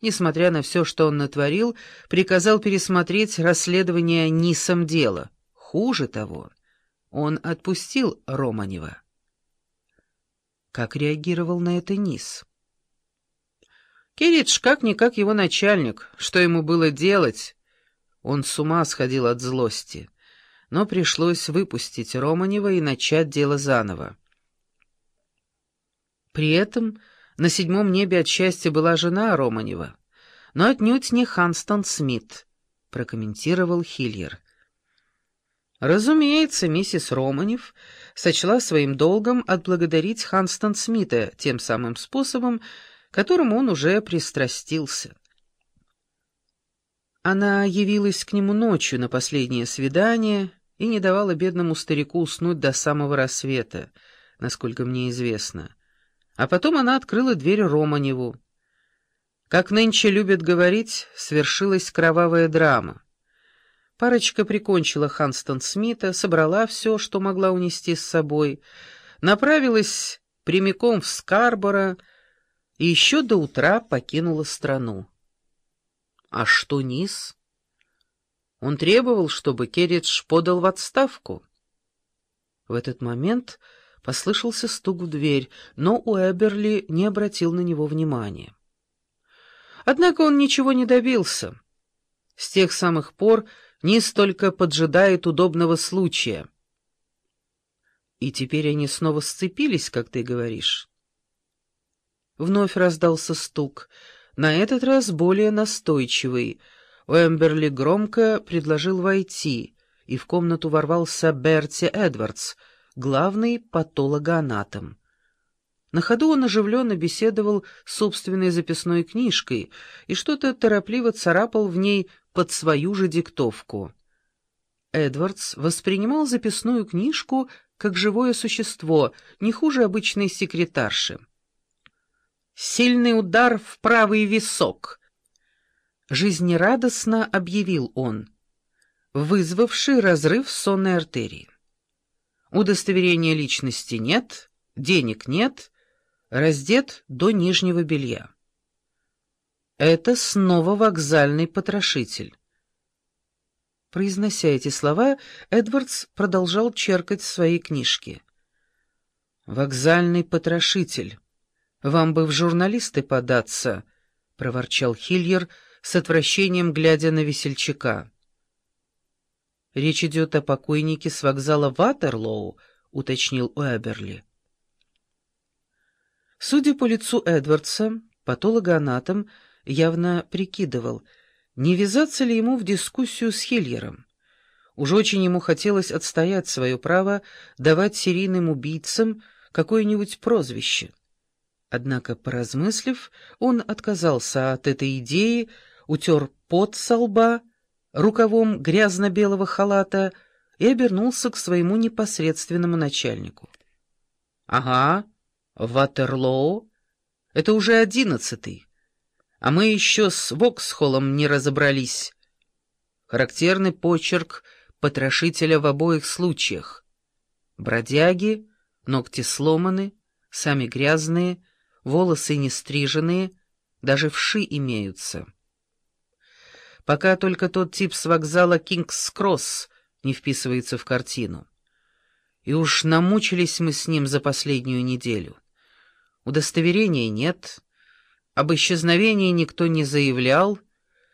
несмотря на все, что он натворил, приказал пересмотреть расследование Нисом дела. Хуже того, он отпустил Романева. Как реагировал на это Нис? Киридж как-никак его начальник. Что ему было делать? Он с ума сходил от злости. Но пришлось выпустить Романева и начать дело заново. При этом на седьмом небе от счастья была жена Романева, но отнюдь не Ханстон Смит, прокомментировал Хильер. Разумеется, миссис Романев сочла своим долгом отблагодарить Ханстон Смита тем самым способом, которым он уже пристрастился. Она явилась к нему ночью на последнее свидание и не давала бедному старику уснуть до самого рассвета, насколько мне известно. А потом она открыла дверь Романеву. Как нынче любят говорить, свершилась кровавая драма. Парочка прикончила Ханстон Смита, собрала все, что могла унести с собой, направилась прямиком в Скарборо и еще до утра покинула страну. А что Низ? Он требовал, чтобы Керридж подал в отставку. В этот момент послышался стук в дверь, но Уэберли не обратил на него внимания. Однако он ничего не добился. С тех самых пор Низ только поджидает удобного случая. И теперь они снова сцепились, как ты говоришь. Вновь раздался стук, на этот раз более настойчивый. Уэмберли громко предложил войти, и в комнату ворвался Берти Эдвардс, главный патологоанатом. На ходу он оживленно беседовал с собственной записной книжкой и что-то торопливо царапал в ней под свою же диктовку. Эдвардс воспринимал записную книжку как живое существо, не хуже обычной секретарши. Сильный удар в правый висок. Жизнерадостно объявил он, вызвавший разрыв сонной артерии. Удостоверения личности нет, денег нет, раздет до нижнего белья. Это снова вокзальный потрошитель. Произнося эти слова, Эдвардс продолжал черкать в своей книжке. «Вокзальный потрошитель. Вам бы в журналисты податься», — проворчал Хильер с отвращением, глядя на весельчака. «Речь идет о покойнике с вокзала Ватерлоу», — уточнил Уэберли. Судя по лицу Эдвардса, патологоанатом — явно прикидывал, не ввязаться ли ему в дискуссию с Хильером. Уж очень ему хотелось отстоять свое право давать серийным убийцам какое-нибудь прозвище. Однако, поразмыслив, он отказался от этой идеи, утер пот со лба рукавом грязно-белого халата и обернулся к своему непосредственному начальнику. — Ага, Ватерлоу, это уже одиннадцатый а мы еще с Воксхоллом не разобрались. Характерный почерк потрошителя в обоих случаях. Бродяги, ногти сломаны, сами грязные, волосы не стриженные, даже вши имеются. Пока только тот тип с вокзала Кингс-Кросс не вписывается в картину. И уж намучились мы с ним за последнюю неделю. Удостоверения нет, об исчезновении никто не заявлял,